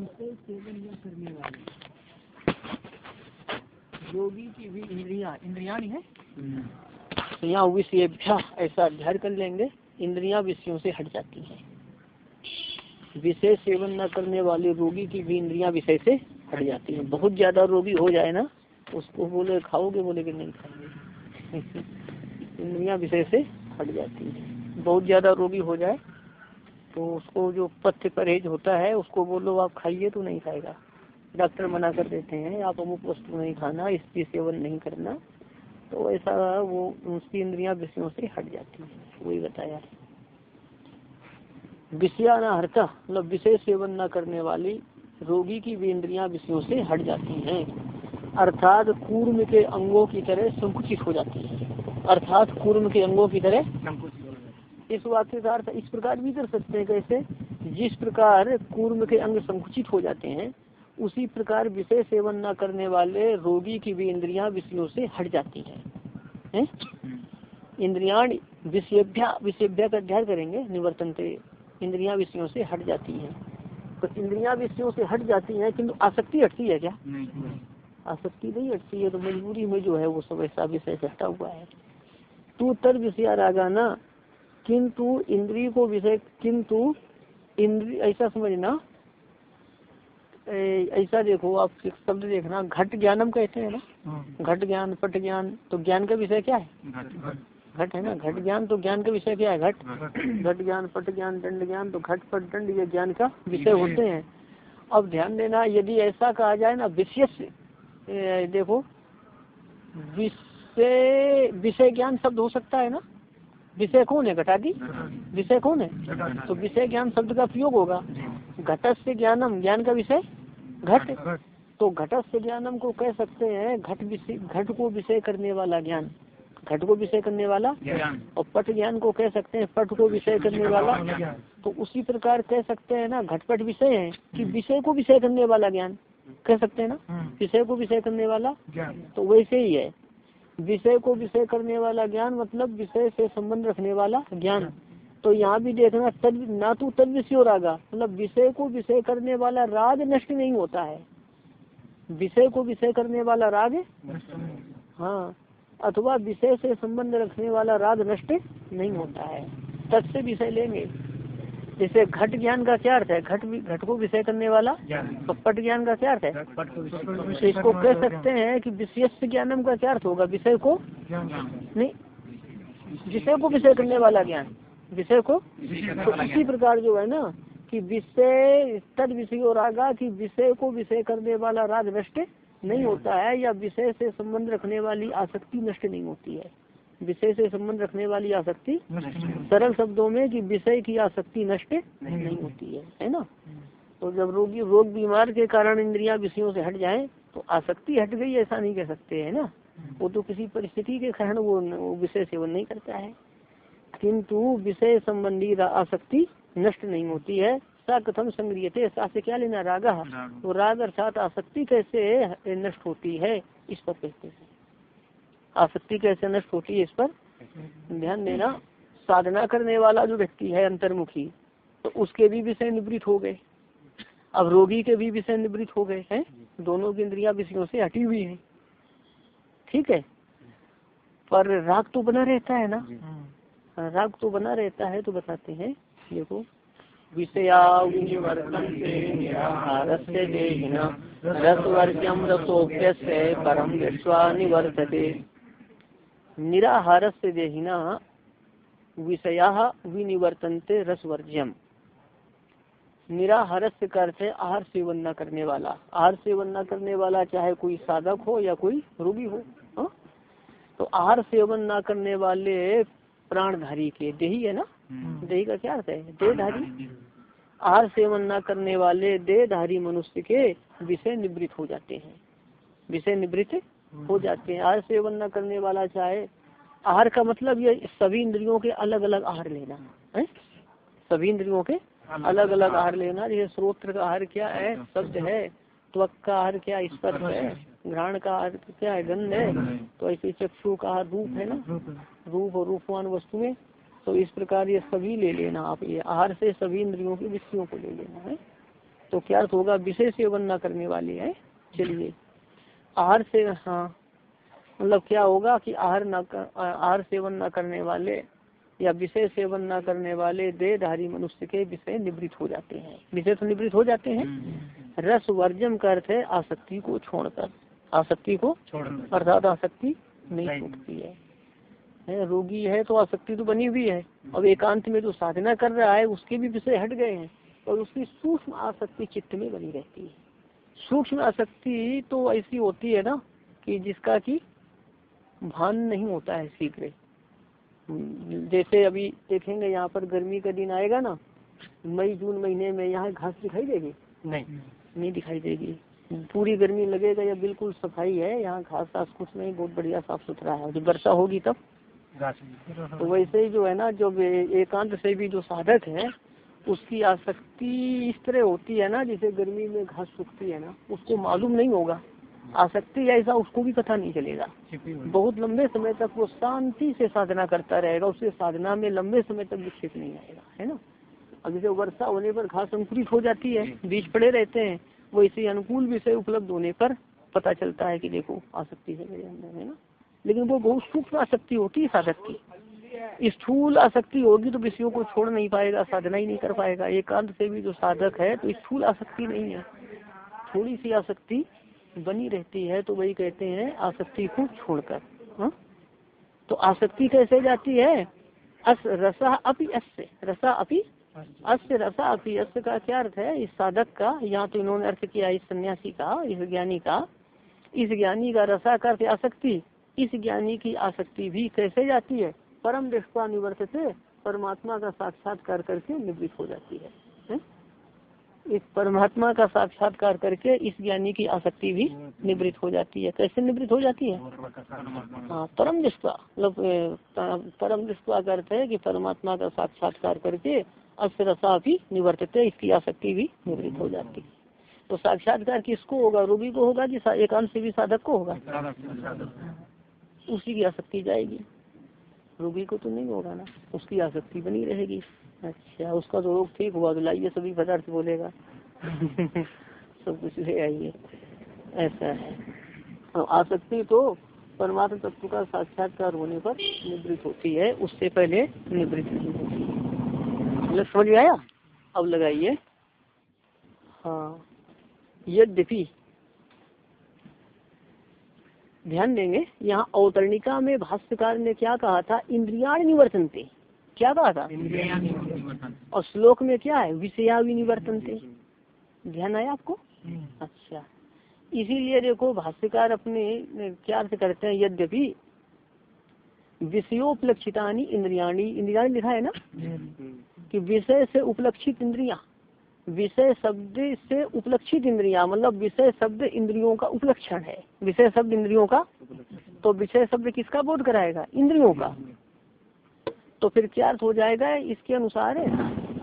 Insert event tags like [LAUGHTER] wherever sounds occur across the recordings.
विषय सेवन न करने वाले योगी की भी इंद्रिया इंद्रिया नहीं है? यहाँ विषयभ्या ऐसा अध्ययन कर लेंगे। इंद्रिया विषयों से हट जाती हैं। विषय सेवन न करने वाले रोगी की भी इंद्रिया विषय से हट जाती हैं। बहुत ज़्यादा रोगी हो जाए ना, उसको बोले, खाओगे, बोले कि नहीं खाओगे? [LAUGHS] इंद्रिया विषय से हट जाती है। बहुत ज़्यादा रोगी हो जाए तो उसको जो पथ्य परहेज होता है, उसको बोलो, आप खाइए तो नहीं खाएगा। डॉक्टर मना कर देते हैं, आप अमुक वस्तु नहीं खाना इसकी सेवन नहीं करना। तो ऐसा वो, उसकी इंद्रियाँ विषयों से हट जाती है, वही बताया। विषयानाहर्ता मतलब विषय सेवन न करने वाली रोगी की भी इंद्रियाँ विषयों से हट जाती हैं। अर्थात कूर्म के अंगों की तरह संकुचित हो जाती है। अर्थात कूर्म के अंगों की तरह इस वाक्य का अर्थ इस प्रकार भी कर सकते हैं कैसे? जिस प्रकार कूर्म के अंग संकुचित हो जाते हैं उसी प्रकार विषय सेवन न करने वाले रोगी की भी इंद्रियाँ विषयों से हट जाती हैं। है? इंद्रिया विषयभ्या विषयभ्या का अध्ययन करेंगे निवर्तन से इंद्रिया विषयों से हट जाती हैं। तो इंद्रिया विषयों से हट जाती हैं किंतु आसक्ति हटती है क्या? आसक्ति नहीं हटती है तो मजबूरी में जो है वो सब ऐसा विषय हटा हुआ है। तू तर विषय रागाना किंतु इंद्रिय को विषय किंतु इंद्रिय ऐसा समझना। ऐसा देखो आप शब्द देखना घट ज्ञानम कहते हैं ना? घट ज्ञान पट ज्ञान तो ज्ञान का विषय क्या है? घट है ना? घट ज्ञान तो ज्ञान का विषय क्या है? घट। घट। ज्ञान पट ज्ञान दंड ज्ञान तो घट पट दंड ये ज्ञान का विषय होते हैं। अब ध्यान देना यदि ऐसा कहा जाए ना विशेष देखो विषय विषय ज्ञान शब्द हो सकता है ना? विषय कौन है? घटा घटादी? विषय कौन है? तो विषय ज्ञान शब्द का प्रयोग होगा। घटस से ज्ञानम ज्ञान का विषय? घट। तो घटस से ज्ञानम को कह सकते हैं घट विषय घट को विषय करने वाला ज्ञान। घट को विषय करने वाला? और पट ज्ञान को कह सकते हैं पट को विषय करने वाला। तो उसी प्रकार कह सकते हैं ना घटपट विषय है कि विषय को विषय करने वाला ज्ञान। कह सकते हैं ना? विषय को विषय करने वाला? तो वैसे ही है। विषय को विषय करने वाला ज्ञान मतलब विषय से संबंध रखने वाला ज्ञान। तो यहाँ भी देखना, तद ना तो तद विषय रागा मतलब विषय को विषय करने वाला राग नष्ट नहीं होता है। विषय को विषय करने वाला राग? हाँ। अथवा विषय से संबंध रखने वाला राग नष्ट नहीं होता है। तद से विषय लेंगे। जैसे घट ज्ञान का क्या अर्थ है? घट घट को विषय करने वाला? पट ज्ञान का क्या अर्थ है? तो इसको कह सकते हैं कि विशेष ज्ञानम का क्या अर्थ होगा? विषय को? नहीं। विषय को विषय करने वाला ज्ञान। विषय को? तो इसी प्रकार जो है ना कि विषय तद विषय और आगा कि विषय को विषय करने वाला राग नष्ट नहीं होता है या विषय से संबंध रखने वाली आसक्ति नष्ट नहीं होती है। विषय से संबंध रखने वाली आसक्ति सरल शब्दों में कि विषय की आसक्ति नष्ट नहीं नहीं होती। है है ना? तो जब रोगी रोग बीमार के कारण इंद्रिया विषयों से हट जाए तो आसक्ति हट गई ऐसा नहीं कह सकते है ना? वो तो किसी परिस्थिति के कारण वो, विषय सेवन नहीं करता है। किंतु विषय संबंधी आसक्ति नष्ट नहीं होती है। सा कथम संग्रिय सा से क्या लेना? राग। तो राग अर्थात आसक्ति कैसे नष्ट होती है? इस पर कहते हैं। आसक्ति कैसे नष्ट होती है इस पर ध्यान देना। साधना करने वाला जो व्यक्ति है अंतर्मुखी तो उसके भी विषय निवृत्त हो गए। अब रोगी के भी विषय निवृत्त हो गए हैं। दोनों की इंद्रिया विषयों से हटी हुई है। ठीक है? पर राग तो बना रहता है ना? राग तो बना रहता है तो बताते हैं। देखो। विषया रसवर्ग्यम रसोप्य परम विश्वा निवर्तते। निराहार से देहिना विषया विनिवर्तनते रसवर्ज्यम। निराहार से करते आहार सेवन न करने वाला। आहार सेवन न करने वाला चाहे कोई साधक हो या कोई रोगी हो हा? तो आहार सेवन न करने वाले प्राणधारी के देही है ना? देही का क्या अर्थ है? देहधारी? आहार सेवन न करने वाले देहधारी मनुष्य के विषय निवृत्त हो जाते हैं। विषय निवृत्त हो जाते हैं। आहार सेवन न करने वाला चाहे आहार का मतलब ये सभी इंद्रियों के अलग अलग आहार लेना है? सभी इंद्रियों के अलग अलग आहार लेना। जैसे स्रोत्र का आहार क्या है? शब्द है त्वक का आहार क्या स्पर्श है। घ्राण का आहार क्या है? गंध है। तो ऐसे चक्षु का आहार रूप है ना? रूप और रूपवान वस्तुएँ तो इस प्रकार ये सभी ले लेना आप। ये आहार से सभी इंद्रियों के विषयों को ले लेना है? तो क्या होगा? विषय सेवन न करने वाले है? चलिए। आहार से हाँ। मतलब क्या होगा कि आहार न कर आहार सेवन न करने वाले या विषय सेवन न करने वाले देहधारी मनुष्य के विषय निवृत्त हो जाते हैं। विषय तो निवृत्त हो जाते हैं। रस वर्जन का अर्थ है आसक्ति को छोड़कर। आसक्ति को छोड़कर। अर्थात आसक्ति नहीं छूटती है। है रोगी है तो आसक्ति तो बनी हुई है। अब एकांत में जो साधना कर रहा है उसके भी विषय हट गए हैं और उसकी सूक्ष्म आसक्ति चित्त में बनी रहती है। सूक्ष्म आसक्ति तो ऐसी होती है ना कि जिसका कि भान नहीं होता है शीघ्र जैसे अभी देखेंगे यहाँ पर गर्मी का दिन आएगा ना मई जून महीने में यहाँ घास दिखाई देगी? नहीं। नहीं दिखाई देगी। पूरी गर्मी लगेगा या बिल्कुल सफ़ाई है यहाँ घास घास कुछ नहीं बहुत बढ़िया साफ़ सुथरा है। जब वर्षा होगी तब। तो वैसे ही जो है ना जो एकांत से भी जो साधक है उसकी आसक्ति इस तरह होती है ना जैसे गर्मी में घास सूखती है ना उसको मालूम नहीं होगा। आसक्ति ऐसा उसको भी पता नहीं चलेगा। बहुत लंबे समय तक वो शांति से साधना करता रहेगा उसके साधना में लंबे समय तक विक्षेप नहीं आएगा है ना? अब जैसे वर्षा होने पर घास अंकुरित हो जाती है बीज पड़े रहते हैं वो इसी अनुकूल विषय उपलब्ध होने पर पता चलता है कि देखो आसक्ति है मेरे अंदर है ना? लेकिन वो बहुत सूक्ष्म आसक्ति होती है साधक की। स्थूल आसक्ति होगी तो विषयों को छोड़ नहीं पाएगा, साधना ही नहीं कर पाएगा। एकांत से भी जो साधक है तो स्थूल आसक्ति नहीं है। थोड़ी सी आसक्ति बनी रहती है तो वही कहते हैं, आसक्ति को छोड़कर हाँ? तो आसक्ति कैसे जाती है? अस रसा अपी अस्य, रसा अपी अस्य, रसा अपी अस्य का क्या अर्थ है? इस साधक का यहाँ तो इन्होंने अर्थ किया इस सन्यासी का, इस ज्ञानी का। इस ज्ञानी का रसा का अर्थ आसक्ति, इस ज्ञानी की आसक्ति भी कैसे जाती है? परम दृष्टा निवर्त से परमात्मा का साक्षात्कार करके निवृत्त हो जाती है? इस परमात्मा का साक्षात्कार करके इस ज्ञानी की आसक्ति भी निवृत्त हो जाती है। कैसे निवृत्त हो जाती है? हाँ परम दृष्टा मतलब परम दृष्टा करते है कि परमात्मा का साक्षात्कार करके अस्त भी निवर्तित, इसकी आसक्ति भी निवृत्त हो जाती है। तो साक्षात्कार किसको होगा? रोगी को होगा कि एकांत से भी साधक को होगा? उसी की आसक्ति जाएगी। रोगी को तो नहीं होगा ना उसकी आसक्ति बनी रहेगी। अच्छा उसका तो रोग ठीक हुआ तो लाइए सभी पदार्थ बोलेगा। [LAUGHS] सब कुछ ले आइए। ऐसा है। आसक्ति तो परमात्मा तत्व का साक्षात्कार होने पर निवृत्त होती है, उससे पहले निवृत्त नहीं होती। मतलब समझ में आया? अब लगाइए। हाँ। यद्यपि ध्यान देंगे यहाँ अवतरणिका में भाष्यकार ने क्या कहा था? इंद्रिया निवर्तनते। क्या कहा था? और श्लोक में क्या है? विषया विनिवर्तनते ध्यान आया आपको? हम्म। अच्छा। इसीलिए देखो भाष्यकार अपने क्या अर्थ करते हैं? यद्यपि विषयोपलक्षिता इंद्रियाणी इंद्रिया लिखा है ना? हम्म। कि विषय से उपलक्षित इंद्रिया। विषय शब्द से उपलक्षित इंद्रिया मतलब विषय शब्द इंद्रियों का उपलक्षण है। विषय शब्द इंद्रियों का? तो विषय शब्द किसका बोध कराएगा? इंद्रियों का। तो फिर क्या अर्थ हो जाएगा इसके अनुसार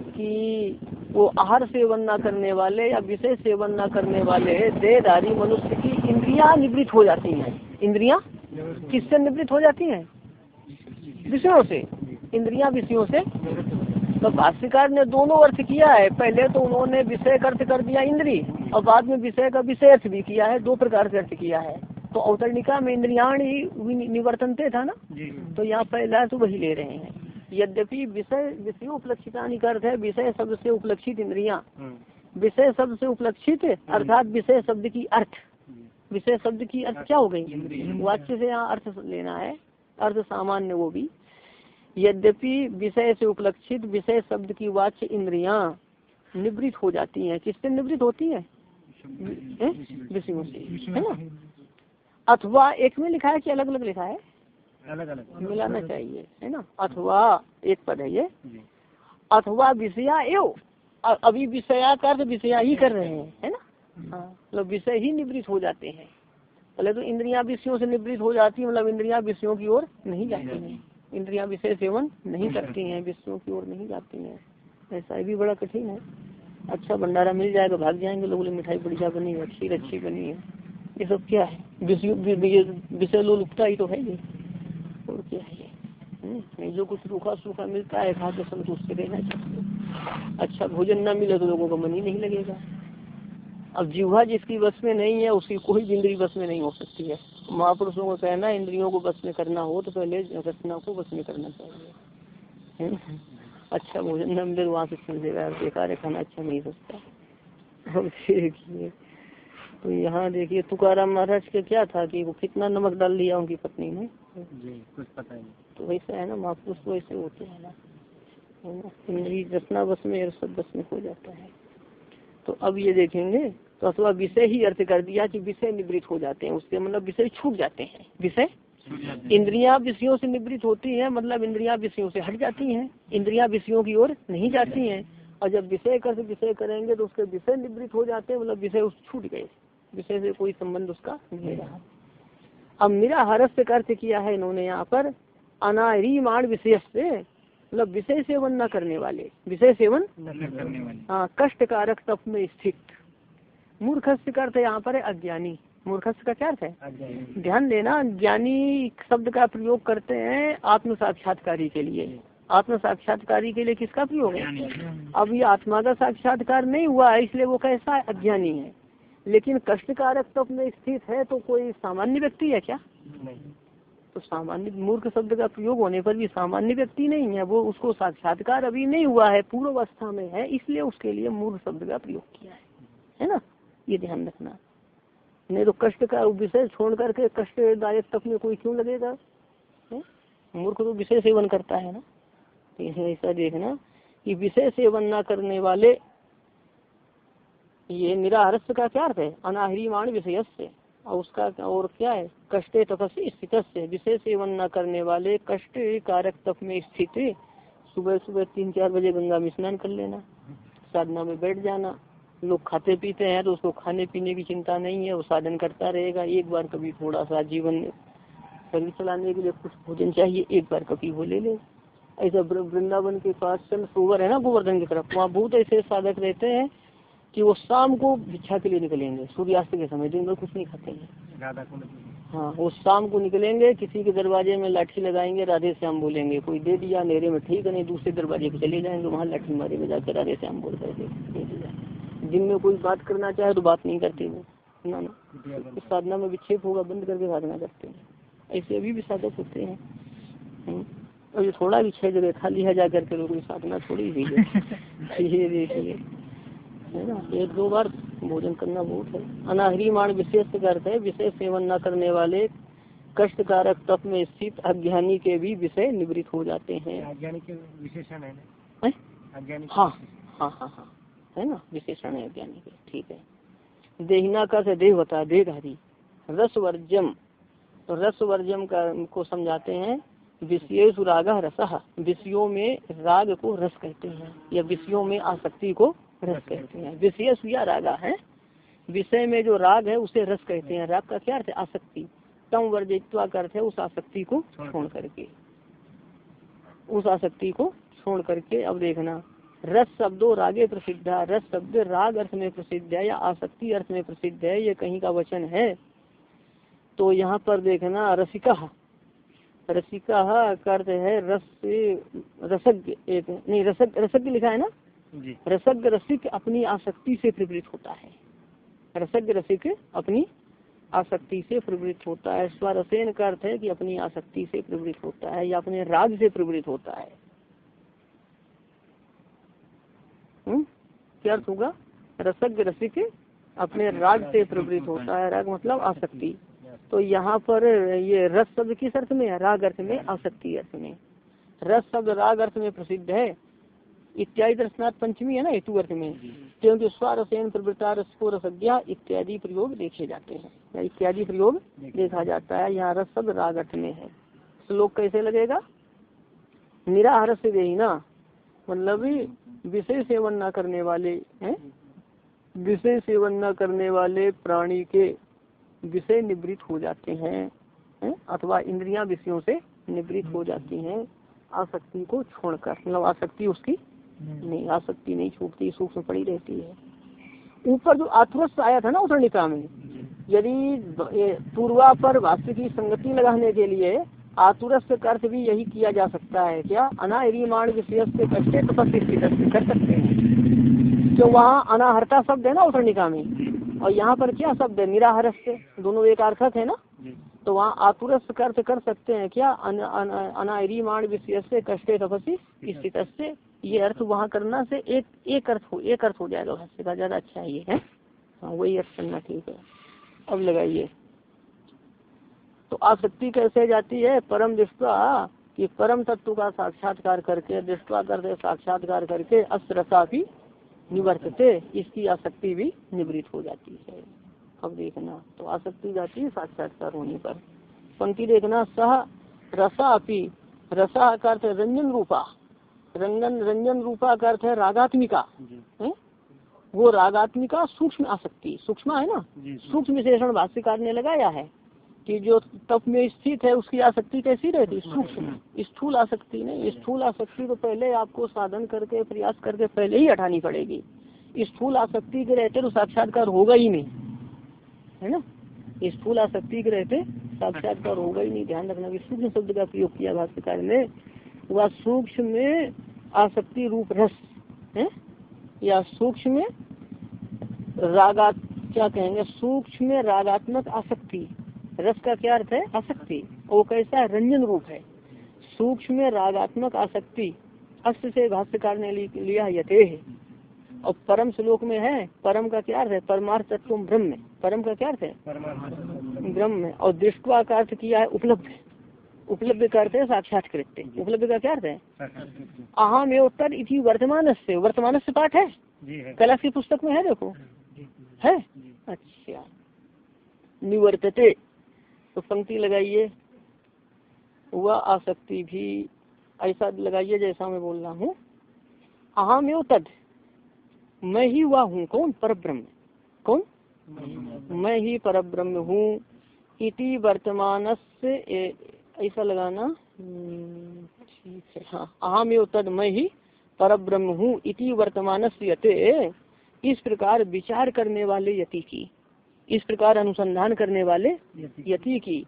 कि वो आहार सेवन न करने वाले या विषय सेवन न करने वाले देहधारी मनुष्य की इंद्रिया निवृत्त हो जाती हैं। इंद्रिया किससे निवृत्त हो जाती हैं? विषयों से। इंद्रिया विषयों से तो भाष्यकार ने दोनों अर्थ किया है। पहले तो उन्होंने विषय अर्थ कर दिया इंद्री और बाद में विषय का विषय अर्थ भी किया है दो प्रकार से अर्थ किया है। तो अवतरणिका में इंद्रियाण ही निवर्तनते था ना? तो यहाँ पहला तो वही ले रहे हैं। यद्यपि विषय विषय उपलक्षिता अर्थ है विषय शब्द से उपलक्षित इंद्रिया। हम्म। विषय शब्द से उपलक्षित अर्थात विषय शब्द की अर्थ। विषय शब्द की अर्थ क्या हो गई? वाच्य से यहाँ अर्थ लेना है। अर्थ सामान्य वो भी। यद्यपि विषय से उपलक्षित विषय शब्द की वाच्य इंद्रिया निवृत्त हो जाती हैं किससे निवृत्त होती है? विषयों से है ना? अथवा एक में लिखा है कि अलग अलग लिखा है? अलग अलग मिलाना चाहिए है ना? अथवा एक पद है ये। अथवा विषया एव अभी विषया कर विषया ही कर रहे हैं है ना? हाँ मतलब विषय ही निवृत्त हो जाते हैं। पहले तो इंद्रिया विषयों से निवृत्त हो जाती है मतलब इंद्रिया विषयों की ओर नहीं जाती हैं। इंद्रिया विषय सेवन नहीं करती हैं विषयों की ओर नहीं जाती हैं। ऐसा भी बड़ा कठिन है। अच्छा भंडारा मिल जाएगा भाग जाएँगे लोग मिठाई बढ़िया बनी है खीर अच्छी बनी है। ये सब क्या है? विषय लोलुपता ही तो है ये और क्या है ये? हम्म, जो कुछ रूखा सूखा मिलता है खा के संतुष्ट रहना चाहिए। अच्छा भोजन न मिले तो लोगों का मन ही नहीं लगेगा। अब जीवा जिसकी बस में नहीं है उसकी कोई इंद्री बस में नहीं हो सकती है। महापुरुषों को कहना इंद्रियों को बस में करना हो तो पहले रचना को बस में करना चाहिए। अच्छा भोजन न मिले वहाँ से समझेगा बेकार है खाना अच्छा नहीं सकता अब देखिए तो यहाँ देखिए तुकाराम महाराज का क्या था कि वो कितना नमक डाल लिया उनकी पत्नी ने? कुछ पता नहीं। तो वैसा है ना महापुरुष तो ऐसे होते हैं ना। इंद्री रचना बस में सब बस में हो जाता है। तो अब ये देखेंगे तो अथवा विषय ही अर्थ कर दिया कि विषय निवृत्त हो जाते हैं उसके मतलब विषय छूट जाते हैं। विषय? इंद्रिया विषयों से निवृत्त होती है मतलब इंद्रिया विषयों से हट जाती हैं इंद्रिया विषयों की ओर नहीं जाती हैं। और जब विषय कर विषय करेंगे तो उसके विषय निवृत्त हो जाते हैं मतलब विषय उस छूट गए। विषय से कोई संबंध उसका नहीं रहा। अब मेरा हरस का अर्थ किया है इन्होंने यहाँ पर अनारिमाण विशेष से मतलब विषय सेवन न करने वाले विषय सेवन हाँ कष्ट कारक तप में स्थित। मूर्खस्य का अर्थ यहाँ पर है अज्ञानी। मूर्खस्य का क्या अर्थ है ध्यान देना ज्ञानी शब्द का प्रयोग करते हैं आत्म साक्षात्कारी के लिए। आत्म साक्षात्कारी के लिए किसका प्रयोग है? अब ये आत्मा का साक्षात्कार नहीं हुआ है इसलिए वो कैसा है? अज्ञानी है। लेकिन कष्टकारक तप में स्थित है तो कोई सामान्य व्यक्ति है क्या? तो सामान्य मूर्ख शब्द का प्रयोग होने पर भी सामान्य व्यक्ति नहीं है वो उसको साक्षात्कार अभी नहीं हुआ है पूर्व अवस्था में है इसलिए उसके लिए मूर्ख शब्द का प्रयोग किया है। है ना? ये ध्यान रखना। नहीं तो कष्ट का विषय छोड़ करके कष्टदायक तप में कोई क्यों लगेगा? मूर्ख तो विषय सेवन करता है ना। तो ऐसा देखना कि विषय सेवन न करने वाले, ये निराहरस का क्या अर्थ है? अनाहरीमाण विषय से और उसका और क्या है? कष्ट तपस्वी स्थित से विषय सेवन न करने वाले कष्ट कारक तप में स्थित सुबह सुबह तीन चार बजे गंगा में स्नान कर लेना, साधना में बैठ जाना लोग खाते पीते हैं तो उसको खाने पीने की चिंता नहीं है वो साधन करता रहेगा। एक बार कभी थोड़ा सा जीवन शरीर चलाने के लिए कुछ भोजन चाहिए एक बार कभी वो ले ले। ऐसा वृंदावन के पास चंद सोवर है ना गोवर्धन की तरफ़ वहाँ बहुत ऐसे साधक रहते हैं कि वो शाम को भिक्षा के लिए निकलेंगे सूर्यास्त के समय दिन भर कुछ नहीं खाते हैं। हाँ वो शाम को निकलेंगे किसी के दरवाजे में लाठी लगाएँगे राधे श्याम बोलेंगे कोई दे दिया मेरे में ठीक है नहीं दूसरे दरवाजे पे चले जाएँगे वहाँ लाठी मारे में जाकर राधे श्याम बोल करके दिन में कोई बात करना चाहे तो बात नहीं करते वो ना ना। इस साधना में विक्षेप होगा बंद करके साधना करते हैं। ऐसे अभी भी साधक होते हैं। हम्म। और ये थोड़ा भी छह जगह खाली है जाकर के कोई साधना थोड़ी ही है। [LAUGHS] ये देखिए। है ना? एक दो बार भोजन करना बहुत है। अनाहरी मान विशेष करते है। विषय सेवन न करने वाले कष्ट कारक तप में स्थित अज्ञानी के भी विषय निवृत्त हो जाते हैं। अज्ञानी के विशेषण है हाँ? हाँ हाँ हाँ। है ना? विशेषण है अज्ञानी के। ठीक है। देहना का से देह होता है देहधारी रस वर्जम तो रस वर्जम का को समझाते हैं विषय राग रस। विषयों में राग को रस कहते हैं या विषयों में आसक्ति को रस कहते हैं। विशेष या रागा है। विषय में जो राग है उसे रस कहते हैं। राग का क्या अर्थ है? आसक्ति। तम वर्जित्वा का अर्थ है उस आसक्ति को छोड़ करके। उस आसक्ति को छोड़ करके अब देखना। रस शब्दों रागे प्रसिद्ध है रस शब्द राग अर्थ में प्रसिद्ध है या आसक्ति अर्थ में प्रसिद्ध है ये कहीं का वचन है? तो यहाँ पर देखना रसिका। रसिका का अर्थ है रस रसज्ञ एक नहीं रसक रसज्ञ लिखा है ना? रसग रसिक अपनी आसक्ति से प्रवृत्त होता है। रसग रसिक अपनी आसक्ति से प्रवृत्त होता है। स्वरसेन का अर्थ है कि अपनी आसक्ति से प्रवृत्त होता है या अपने राग से प्रवृत्त होता है। हुँ? क्या अर्थ होगा? रसग रसिक अपने राग से प्रवृत्त होता है राग मतलब आसक्ति। तो यहाँ पर ये रस शब्द किस अर्थ में है? राग अर्थ में आसक्ति अर्थ में। रस शब्द राग अर्थ में प्रसिद्ध है। इत्यादि दर्शनाथ पंचमी है ना हेतु अर्थ में। क्योंकि स्वरसेन प्रवृत्ता रसको रसज्ञा इत्यादि प्रयोग देखे जाते हैं। या इत्यादि प्रयोग देखा जाता है। यहाँ रस शब्द राग अर्थ में है। श्लोक कैसे लगेगा? निराहार से देना मतलब विषय सेवन न करने वाले हैं। विषय सेवन न करने वाले प्राणी के विषय निवृत्त हो जाते हैं, है? अथवा इंद्रियाँ विषयों से निवृत्त हो जाती हैं। आसक्ति को छोड़कर मतलब आसक्ति उसकी नहीं, आसक्ति नहीं छूटती सूक्ष्म पड़ी रहती है। ऊपर जो आत्मस्थ आया था ना उत्तरनिका में, यदि पूर्वा पर वास्तु की संगति लगाने के लिए आतुरस्थ का अर्थ भी यही किया जा सकता है क्या अनारिमाण विषय से कष्टे तपस्या कर सकते हैं तो वहाँ अनाहरता शब्द है ना उत्तरनिका में और यहाँ पर क्या शब्द है निराहरस से दोनों एक अर्थक है ना तो वहाँ आतुरस का अर्थ कर सकते हैं क्या अनायरी मान विषय से कष्टे तपसी स्थित से ये अर्थ वहाँ करना से एक एक अर्थ हो, एक अर्थ हो जाएगा भाष्य का ज़्यादा अच्छा ये है हाँ? वही अर्थ करना ठीक है अब लगाइए। तो आसक्ति कैसे जाती है? परम दृष्टा कि परम तत्व का साक्षात्कार करके दृष्टा करते साक्षात्कार करके अस्त्रता भी निवर्तते इसकी आसक्ति भी निवृत्त हो जाती है। अब देखना तो आसक्ति जाती है साक्षात्कार होने पर। पंक्ति देखना सह रसा अपी रसा का अर्थ रंजन रूपा। रंजन रंजन रूपा का अर्थ है रागात्मिका। है? वो रागात्मिका सूक्ष्म आसक्ति सूक्ष्म है ना? सूक्ष्म विशेषण भाष्यकार ने लगाया है। कि जो तप में स्थित है उसकी आसक्ति कैसी रहती? सूक्ष्म स्थूल। आसक्ति नहीं। स्थूल आसक्ति तो पहले आपको साधन करके प्रयास करके पहले ही हटानी पड़ेगी। स्थूल आसक्ति के रहते तो साक्षात्कार होगा ही नहीं। है ना? स्थूल आसक्ति के रहते साक्षात्कार होगा ही नहीं। ध्यान रखना कि सूक्ष्म शब्द का प्रयोग किया भाष्यकार ने। वह सूक्ष्म में आसक्ति रूप रस है? या सूक्ष्म में रागा क्या कहेंगे? सूक्ष्म में रागात्मक आसक्ति। रस का क्या अर्थ है? आसक्ति। वो कैसा है? रंजन रूप है। सूक्ष्म में रागात्मक आसक्ति। अस्त से भाष्यकार ने लिया यथे है और परम श्लोक में है परम का क्या अर्थ है? परमार्थ तत्व ब्रह्म। परम का क्या अर्थ है? ब्रह्म। में और दृष्टवा का अर्थ किया है? उपलब्ध। उपलब्ध का अर्थ है साक्षात्कृत उपलब्ध का क्या अर्थ है? अहम उत्तर इति वर्तमान से वर्तमान से पाठ है। कला की पुस्तक में है देखो। है? अच्छा। निवर्तते। तो पंक्ति लगाइए। वह आसक्ति भी। ऐसा लगाइए जैसा मैं बोल रहा हूँ। अहम एव तद। मैं ही हुआ हूँ। कौन? पर ब्रह्म कौन? मैं ही पर ब्रह्म हूँ। इति वर्तमान से ऐसा लगाना। ठीक है। हाँ अहम एव तद। मैं ही पर ब्रह्म हूँ। इति वर्तमान यते। इस प्रकार विचार करने वाले यति की। इस प्रकार अनुसंधान करने वाले यति की।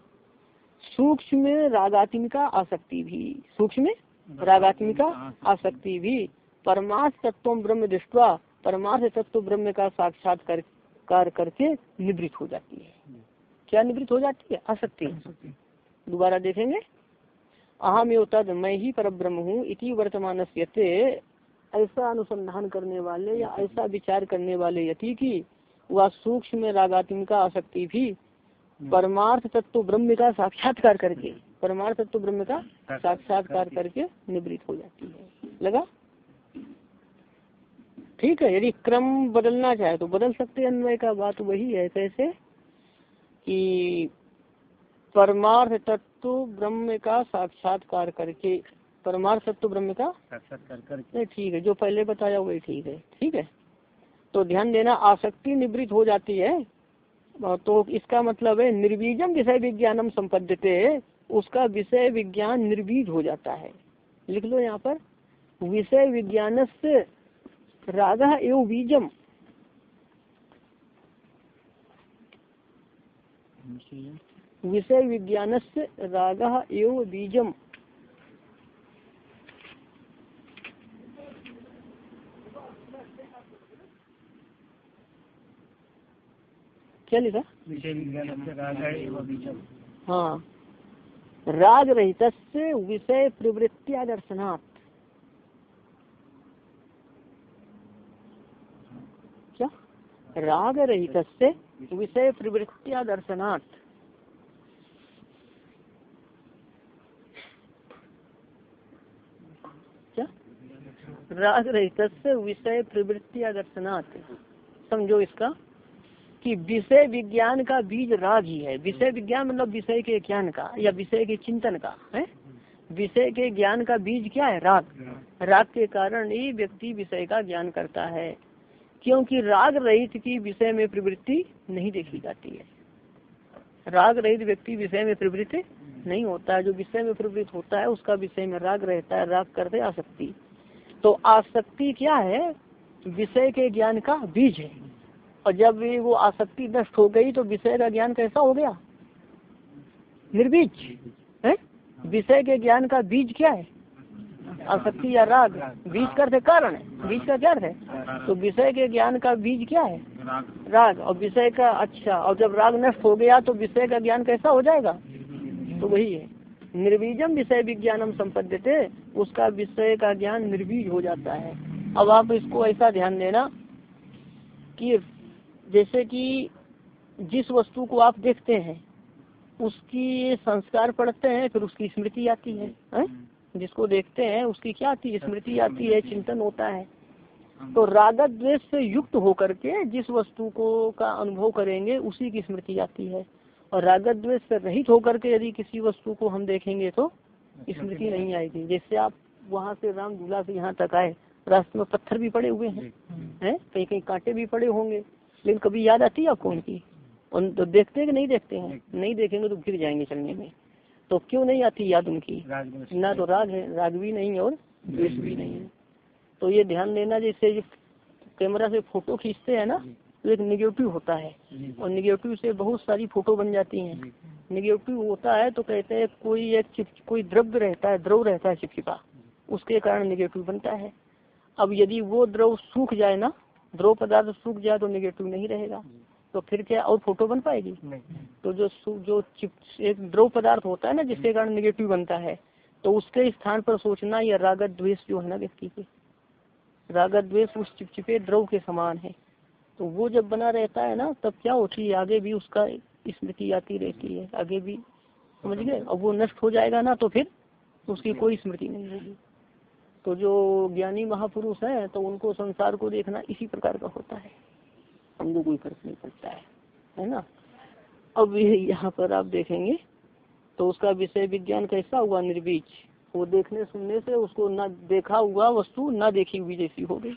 सूक्ष्म में रागात्मिका आसक्ति भी। सूक्ष्म में रागात्मिका आसक्ति भी। परमार्थ तत्व ब्रह्म दृष्टवा परमार्थ तत्व ब्रह्म का साक्षात्कार कार करके निवृत्त हो जाती है। क्या निवृत्त हो जाती है? आसक्ति। दोबारा देखेंगे। अहम एव तद मैं ही पर ब्रह्म हूँ इति वर्तमान ऐसा अनुसंधान करने वाले या ऐसा विचार करने वाले यति की। वह सूक्ष्म में रागात्मिका आसक्ति भी परमार्थ तत्व ब्रह्म का साक्षात्कार करके परमार्थ तत्व ब्रह्म का साक्षात्कार करके। निवृत्त हो जाती है। लगा? ठीक है यदि क्रम बदलना चाहे तो बदल सकते हैं अन्वय का बात वही है कैसे कि परमार्थ तत्व ब्रह्म का साक्षात्कार करके परमार्थ तत्व ब्रह्म का साक्षात्कार करके। ठीक है जो पहले बताया वही ठीक है। ठीक है? तो ध्यान देना आसक्ति निवृत्त हो जाती है। तो इसका मतलब है निर्बीजम विषय विज्ञानम संपद्यते उसका विषय विज्ञान निर्बीज हो जाता है। लिख लो यहाँ पर। विषय विज्ञान से राग एवं बीजम। विषय विज्ञान से राग एवं बीजम। क्या लिखा है। राग रहित विषय प्रवृत्तिया दर्शनात्। क्या? राग रहित विषय प्रवृत्तिया दर्शनात्। राग रहित विषय प्रवृत्तिया दर्शनात्। समझो इसका। कि विषय विज्ञान का बीज राग ही है। विषय विज्ञान मतलब विषय के ज्ञान का या विषय के चिंतन का, है? विषय के ज्ञान का बीज क्या है? राग। राग के कारण ही व्यक्ति विषय का ज्ञान करता है, क्योंकि राग रहित की विषय में प्रवृत्ति नहीं देखी जाती है। राग रहित व्यक्ति विषय में प्रवृत्त नहीं होता है। जो विषय में प्रवृत्त होता है, उसका विषय में राग रहता है, राग करते आसक्ति। तो आसक्ति क्या है? विषय के ज्ञान का बीज है। और जब वो आसक्ति नष्ट हो गई तो विषय का ज्ञान कैसा हो गया? निर्बीज। है? विषय के ज्ञान का बीज क्या है? आसक्ति या राग। बीज का अर्थ कारण है। बीज का क्या है? तो विषय के ज्ञान का बीज क्या है? राग। और विषय का अच्छा और जब राग नष्ट हो गया तो विषय का ज्ञान कैसा हो जाएगा? तो वही है। निर्बीजम विषय विज्ञान विज्ञानम संपद्यते, उसका विषय का ज्ञान निर्बीज हो जाता है। अब आप इसको ऐसा ध्यान देना कि जैसे कि जिस वस्तु को आप देखते हैं उसकी संस्कार पढ़ते हैं फिर उसकी स्मृति आती है, है? जिसको देखते हैं उसकी क्या आती है? स्मृति आती है चिंतन होता है। तो रागत द्वेष से युक्त होकर के जिस वस्तु को का अनुभव करेंगे उसी की स्मृति आती है। और रागत द्वेष से रहित होकर के यदि किसी वस्तु को हम देखेंगे तो स्मृति नहीं आएगी। जैसे आप वहाँ से राम झूला से यहाँ तक आए रास्ते में पत्थर भी पड़े हुए हैं हैं? कहीं कहीं कांटे भी पड़े होंगे। लेकिन कभी याद आती है आपको उनकी? उन तो देखते हैं कि नहीं देखते हैं? नहीं देखेंगे तो गिर जाएँगे चलने में। तो क्यों नहीं आती याद उनकी? ना तो राग है राग भी नहीं है और द्वेष भी नहीं है। तो ये ध्यान देना जैसे कैमरा से फ़ोटो खींचते हैं ना तो एक निगेटिव होता है। और निगेटिव से बहुत सारी फ़ोटो बन जाती हैं। निगेटिव होता है तो कहते हैं कोई एक चिप कोई द्रव्य रहता है द्रव रहता है चिपचिपा। उसके कारण निगेटिव बनता है। अब यदि वो द्रव सूख जाए ना द्रव पदार्थ सूख जाए तो निगेटिव नहीं रहेगा। तो फिर क्या और फ़ोटो बन पाएगी? तो जो जो चिप एक द्रव पदार्थ होता है ना जिसके कारण निगेटिव बनता है तो उसके स्थान पर सोचना या रागत द्वेष जो है ना व्यक्ति के रागत द्वेष उस चिपचिपे द्रव के समान है। तो वो जब बना रहता है ना तब क्या होती है आगे भी उसका स्मृति आती रहती है आगे भी समझ गए? और वो नष्ट हो जाएगा ना तो फिर उसकी कोई स्मृति नहीं होगी। तो जो ज्ञानी महापुरुष है तो उनको संसार को देखना इसी प्रकार का होता है। हमको कोई फ़र्क नहीं पड़ता है है ना? अब यहाँ पर आप देखेंगे तो उसका विषय विज्ञान कैसा हुआ निर्बीज वो देखने सुनने से उसको न देखा हुआ वस्तु न देखी हुई जैसी हो गई।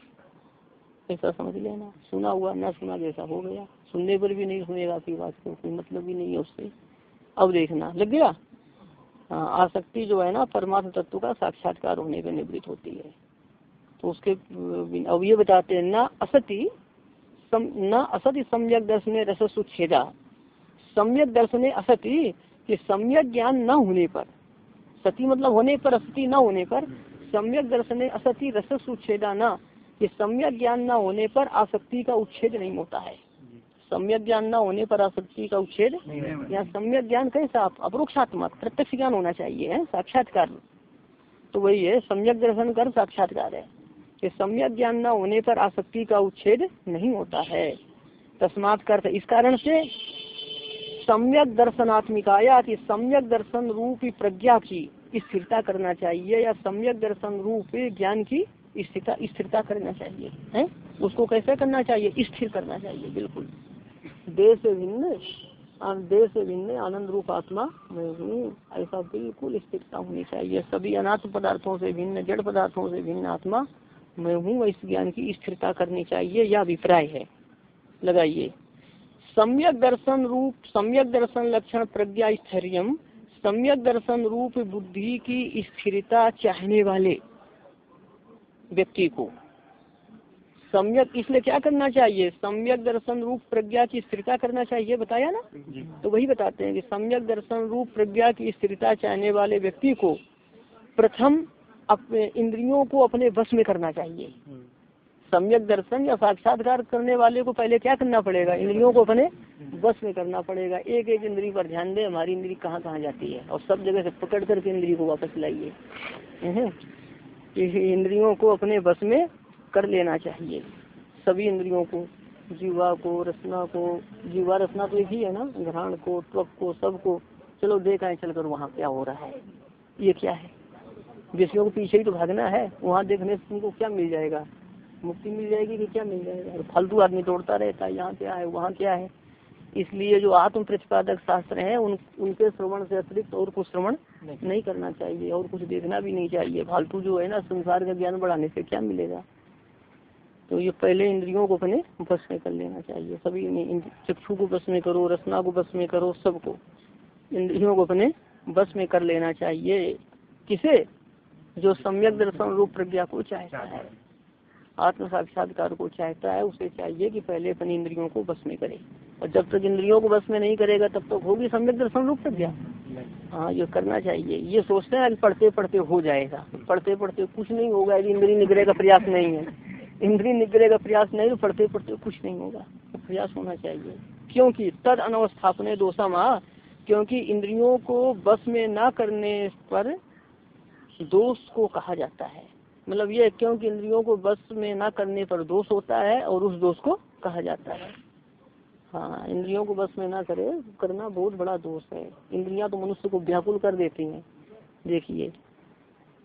ऐसा समझ लेना। सुना हुआ न सुना जैसा हो गया। सुनने पर भी नहीं सुनेगा आपकी बात को कोई मतलब भी नहीं है उससे। अब देखना। लग गया? आसक्ति जो है ना परमात्म तत्व का साक्षात्कार होने पर निवृत्त होती है। तो उसके अब ये बताते हैं न असति सम, न असति सम्यक दर्शन रससुच्छेदा सम्यक दर्शन असति कि सम्यक ज्ञान न होने पर। सती मतलब होने पर असती न होने पर। सम्यक दर्शन असती रस उच्छेदा न। कि सम्यक ज्ञान न होने पर आसक्ति का उच्छेद नहीं होता है। सम्यक ज्ञान न होने पर आसक्ति का उच्छेद या सम्यक ज्ञान कैसा अपरोक्षात्मक प्रत्यक्ष ज्ञान होना चाहिए है साक्षात्कार। तो वही है सम्यक दर्शन कर साक्षात्कार है। कि सम्यक ज्ञान न होने पर आसक्ति का उच्छेद नहीं होता है। तस्मात कर इस कारण से सम्यक दर्शनात्मिकाया कि सम्यक दर्शन रूप प्रज्ञा की स्थिरता करना चाहिए या सम्यक दर्शन रूप ज्ञान की स्थिरता स्थिरता करना चाहिए है? उसको कैसे करना चाहिए? स्थिर करना चाहिए बिल्कुल। देश भिन्न देश भिन्न आनंद रूप आत्मा मैं हूँ। ऐसा बिल्कुल स्थिरता होनी चाहिए। सभी अनाथ पदार्थों से भिन्न, जड़ पदार्थों से भिन्न आत्मा, मैं हूँ। इस ज्ञान की स्थिरता करनी चाहिए। यह अभिप्राय है। लगाइए। सम्यक दर्शन रूप, सम्यक दर्शन लक्षण प्रज्ञा स्थैर्य सम्यक दर्शन रूप बुद्धि की स्थिरता चाहने वाले व्यक्ति को सम्यक इसलिए क्या करना चाहिए? सम्यक दर्शन रूप प्रज्ञा की स्थिरता करना चाहिए बताया ना? तो वही बताते हैं कि सम्यक दर्शन रूप प्रज्ञा की स्थिरता चाहने वाले व्यक्ति को प्रथम अपने इंद्रियों को अपने बस में करना चाहिए। सम्यक दर्शन या साक्षात्कार करने वाले को पहले क्या करना पड़ेगा? इंद्रियों को अपने बस में करना पड़ेगा। एक एक इंद्री पर ध्यान दे हमारी इंद्री कहाँ कहाँ जाती है? और सब जगह से पकड़ करके इंद्री को वापस लाइए। इंद्रियों को अपने बस में कर लेना चाहिए। सभी इंद्रियों को जीवा को रचना को जीवा रचना तो एक ही है ना? घ्राण को त्वक को सबको चलो देखा है चलकर वहाँ क्या हो रहा है। ये क्या है? विषयों को पीछे ही तो भागना है। वहाँ देखने से तुमको क्या मिल जाएगा? मुक्ति मिल जाएगी कि क्या मिल जाएगा? फालतू आदमी दौड़ता रहता है। यहाँ क्या है? वहाँ क्या है? इसलिए जो आत्म प्रतिपादक शास्त्र है उन उनके श्रवण से अतिरिक्त और कुछ श्रवण नहीं करना चाहिए। और कुछ देखना भी नहीं चाहिए। फालतू जो है ना संसार का ज्ञान बढ़ाने से क्या मिलेगा? तो ये पहले इंद्रियों को अपने बस में कर लेना चाहिए। सभी चक्षु को बस में करो, रचना को बस में करो, सबको इंद्रियों को अपने बस में कर लेना चाहिए। किसे? जो सम्यक दर्शन रूप प्रज्ञा को चाहता है। आत्म साक्षात्कार को चाहता है, उसे चाहिए कि पहले अपनी इंद्रियों को बस में करे। और जब तक इंद्रियों को बस में नहीं करेगा, तब तक होगी सम्यक दर्शन रूप प्रज्ञा। हाँ ये करना चाहिए। ये सोचते हैं पढ़ते पढ़ते हो जाएगा। पढ़ते पढ़ते कुछ नहीं होगा, यदि इंद्री निग्रह का प्रयास नहीं है। इंद्री निग्रह का प्रयास नहीं तो पढ़ते पढ़ते कुछ नहीं होगा। प्रयास होना चाहिए। क्योंकि तद अनवस्थापने दोषम आ, क्योंकि इंद्रियों को बस में ना करने पर दोष को कहा जाता है। मतलब ये, क्योंकि इंद्रियों को बस में ना करने पर दोष होता है और उस दोष को कहा जाता है। हाँ इंद्रियों को बस में ना करे, करना बहुत बड़ा दोष है। इंद्रियाँ तो मनुष्य को व्याकुल कर देती हैं। देखिए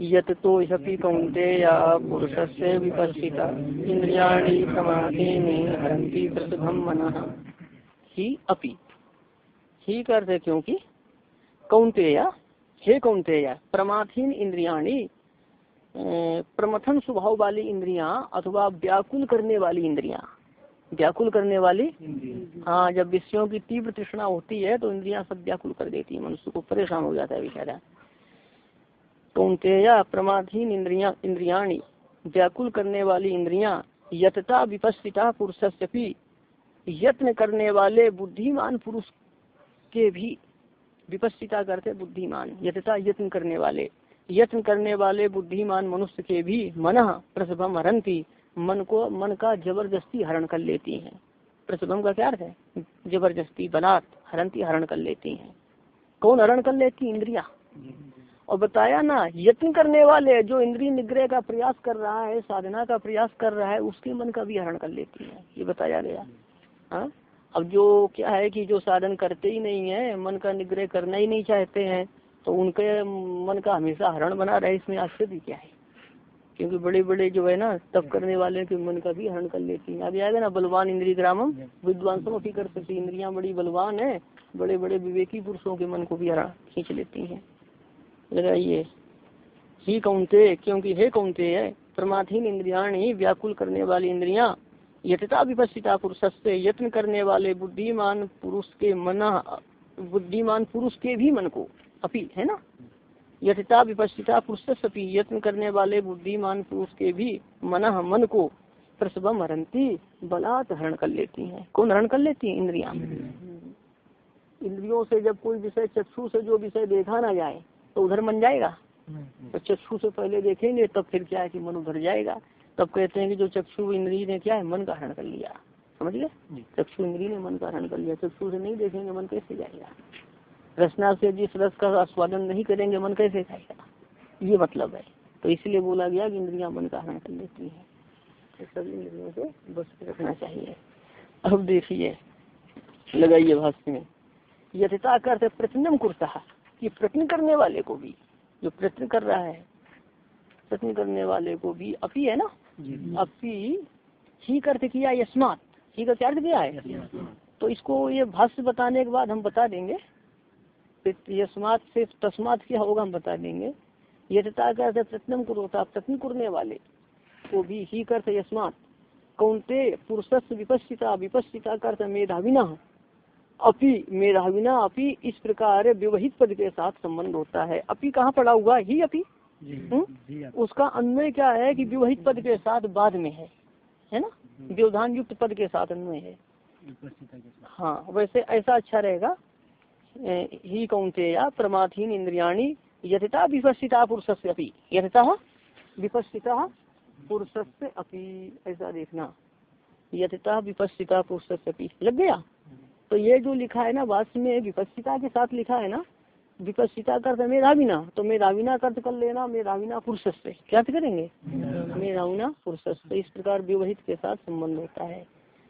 यत तो पुरुष से विपस्थिता इंद्रियाणी समाधि में हरंती प्रतिभम मन। ही अपि। ही करते क्योंकि? कौंतेया हे कौंतेया प्रमाथीन इंद्रियाणी प्रमथन स्वभाव वाली इंद्रिया अथवा व्याकुल करने वाली इंद्रिया व्याकुल करने वाली? हाँ जब विषयों की तीव्र तृष्णा होती है तो इंद्रिया सब व्याकुल कर देती है। मनुष्य को परेशान हो जाता है बेचारा। कौंतेया प्रमाधीन इंद्रिया, इंद्रियाणी, व्याकुल करने वाली इंद्रियाँ, यतता विपस्थिता पुरुषस्यपि, यत्न करने वाले बुद्धिमान पुरुष के भी विपस्थिता करते बुद्धिमान, यतता यत्न करने वाले, यत्न करने वाले बुद्धिमान मनुष्य के भी मन प्रसभम हरंती मन को, मन का ज़बरदस्ती हरण कर लेती हैं। प्रसभम का क्या अर्थ है? ज़बरदस्ती, बलात् हरंती हरण कर लेती हैं। कौन हरण कर लेती इंद्रिया। और बताया ना, यत्न करने वाले जो इंद्रिय निग्रह का प्रयास कर रहा है, साधना का प्रयास कर रहा है, उसके मन का भी हरण कर लेती है, ये बताया गया। हाँ? अब जो क्या है कि जो साधन करते ही नहीं है, मन का निग्रह करना ही नहीं चाहते हैं तो उनके मन का हमेशा हरण बना रहे, इसमें आश्चर्य क्या है? क्योंकि बड़े बड़े जो है ना तब करने वाले के मन का भी हरण कर लेती है। अभी आएगा ना, बलवान इंद्रिय ग्रामम, विद्वांसों की कर सकती इंद्रिया बड़ी बलवान है बड़े बड़े विवेकी पुरुषों के मन को भी हरण खींच लेती है। लगाइए ही कौनते क्योंकि हे कौनते है? प्रमाधीन इंद्रिया व्याकुल करने वाली इंद्रिया। यथता विपस्थिता पुरुष से यत्न करने वाले बुद्धिमान पुरुष के मन बुद्धिमान पुरुष के भी मन को अपी है ना? यथता विपस्थिता पुरुष सपी यत्न करने वाले बुद्धिमान पुरुष के भी मन मन को प्रसवम हरंती बलात् हरण कर लेती है। कौन हरण कर लेती है? इंद्रिया। इंद्रियों से जब कोई विषय चक्षु से जो विषय देखा ना जाए तो उधर मन जाएगा। तो चक्षु से पहले देखेंगे तब फिर क्या है कि मन उधर जाएगा। तब कहते हैं कि जो चक्षु इंद्री ने क्या है मन का हरण कर लिया। समझ गए? चक्षु इंद्री ने मन का हरण कर लिया। चक्षु से नहीं देखेंगे मन कैसे जाएगा? रचना से जिस रस का आस्वादन नहीं करेंगे मन कैसे जाएगा ये मतलब है। तो इसलिए बोला गया कि इंद्रिया मन का हरण कर लेती है। तो सभी इंद्रियों से बस रखना चाहिए। अब देखिए लगाइए भाष्य में। यथता करते प्रत्यनम कुर्ता। कि प्रश्न करने वाले को भी जो प्रश्न कर रहा है प्रश्न करने वाले को भी अपी है ना? अपी ही करते किया यस्मात ही का क्या अर्थ किया है? तो इसको ये भाष्य बताने के बाद हम बता देंगे। यस्मात से तस्मात क्या होगा हम बता देंगे। यथता करते प्रत्नम कुरोता प्रश्न करने वाले को भी ही करते यस्मात। कौनते पुरुष विपस्थिता विपस्थिता करते मेधाविना। अपि मेधाविना अपि इस प्रकार विवहित पद के साथ संबंध होता है। अपि कहाँ पड़ा हुआ? ही अपि? उसका अन्वय क्या है कि विवहित पद के साथ बाद में है है ना? व्यवधान युक्त पद के साथ अन्वय है। हाँ वैसे ऐसा अच्छा रहेगा। ही कौनते या? प्रमाथीन इंद्रियाणी यथता विपस्थिता पुरुष से अपी। यथता? विपस्थिता पुरुष से अपी। ऐसा देखना। यथता विपस्थिता पुरुष से अपी। लग गया? तो ये जो लिखा है ना, वास्तव में विपस्थिता के साथ लिखा है ना विपस्थिता कर मेधाविना तो मेधाविना कर्त कर लेना मेधाविना पुरुष से क्या करेंगे? मेधाविना पुरुष से इस प्रकार विवहित के साथ संबंध होता है।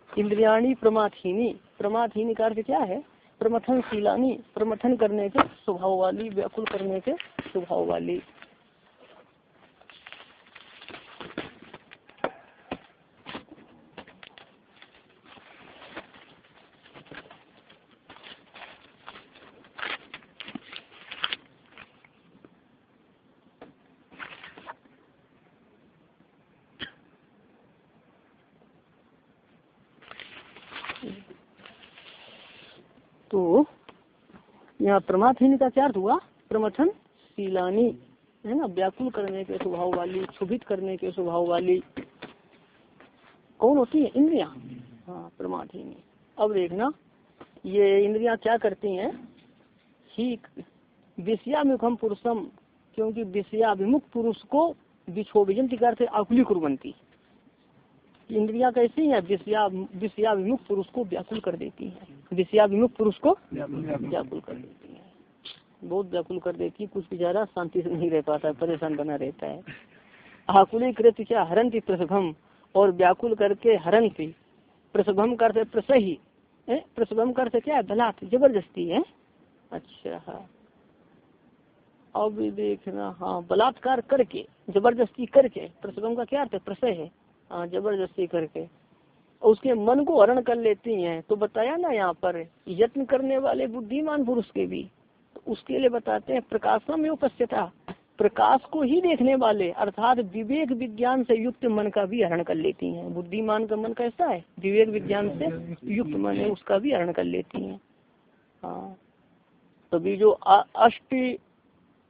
इंद्रियाणी प्रमाथीनी प्रमाथीनी का अर्थ क्या है? प्रमथन शीलानी प्रमथन करने के स्वभाव वाली, व्याकुल करने के स्वभाव वाली तो यहाँ प्रमाथहीन का क्या अर्थ हुआ? प्रमथन शीलानी है ना? व्याकुल करने के स्वभाव वाली क्षुभित करने के स्वभाव वाली। कौन होती है? इंद्रिया। हाँ प्रमाथहीनी अब देखना ये इंद्रिया क्या करती हैं? ही विषयामुखम पुरुषम क्योंकि विषयाभिमुख पुरुष को विक्षोभिजन से आकुली कुरबंती इंद्रिया कैसी है? विषया विषया पुरुष को व्याकुल कर देती है। विषयाभिमुख पुरुष को व्याकुल कर देती है। बहुत व्याकुल कर देती है कुछ बेचारा शांति से नहीं रह पाता, परेशान बना रहता है। आकुली कृत क्या हरंती प्रसभम, और व्याकुल करके हरंती। प्रसभम करते प्रसही? प्रसभम करते क्या? बलात् ज़बरदस्ती, है? अच्छा हाँ। अब देखना हाँ बलात्कार करके, ज़बरदस्ती करके, प्रसभम का क्या अर्थ है? प्रसय है। हाँ ज़बरदस्ती करके। उसके मन को हरण कर लेती हैं। तो बताया ना यहाँ पर, यत्न करने वाले बुद्धिमान पुरुष के भी। तो उसके लिए बताते हैं प्रकाशम में उपस्थिता प्रकाश को ही देखने वाले, अर्थात विवेक विज्ञान से युक्त मन का भी हरण कर लेती हैं। बुद्धिमान का मन कैसा है? विवेक विज्ञान से युक्त मन है, उसका भी हरण कर लेती हैं। हाँ। तभी जो अष्ट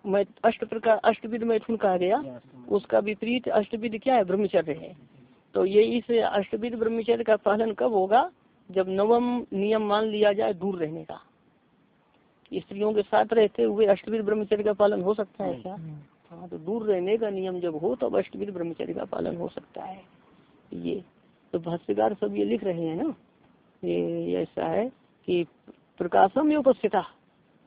मैं, अष्ट प्रकार, अष्टविद मैथुन कहा गया, उसका विपरीत अष्टविद क्या है? ब्रह्मचर्य है। तो ये इस अष्टविद ब्रह्मचर्य का पालन कब होगा? जब नवम नियम मान लिया जाए दूर रहने का। स्त्रियों के साथ रहते हुए अष्टविद ब्रह्मचर्य का पालन हो सकता है क्या? हाँ तो दूर रहने का नियम जब हो तब अष्टविद ब्रह्मचर्य का पालन हो सकता है। ये तो भाष्यकार सब ये लिख रहे हैं ना? ये ऐसा है कि प्रकाशम में उपस्थिता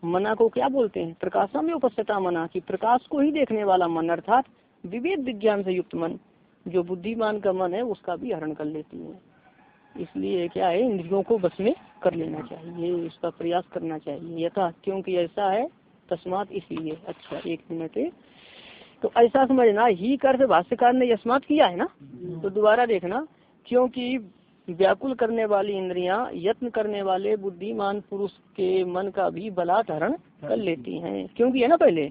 मना को क्या बोलते हैं? प्रकाशम में उपस्थिता मना कि प्रकाश को ही देखने वाला मन अर्थात विवेक विज्ञान से युक्त मन जो बुद्धिमान का मन है उसका भी हरण कर लेती है। इसलिए क्या है इंद्रियों को बस में कर लेना चाहिए इसका प्रयास करना चाहिए। यथा क्योंकि ऐसा है तस्मात इसलिए। अच्छा एक मिनट। तो ऐसा समझना ही कर भाष्यकार ने यस्मात किया है ना? तो दोबारा देखना क्योंकि व्याकुल करने वाली इंद्रियाँ यत्न करने वाले बुद्धिमान पुरुष के मन का भी बलात्हरण कर लेती हैं। क्योंकि है ना पहले?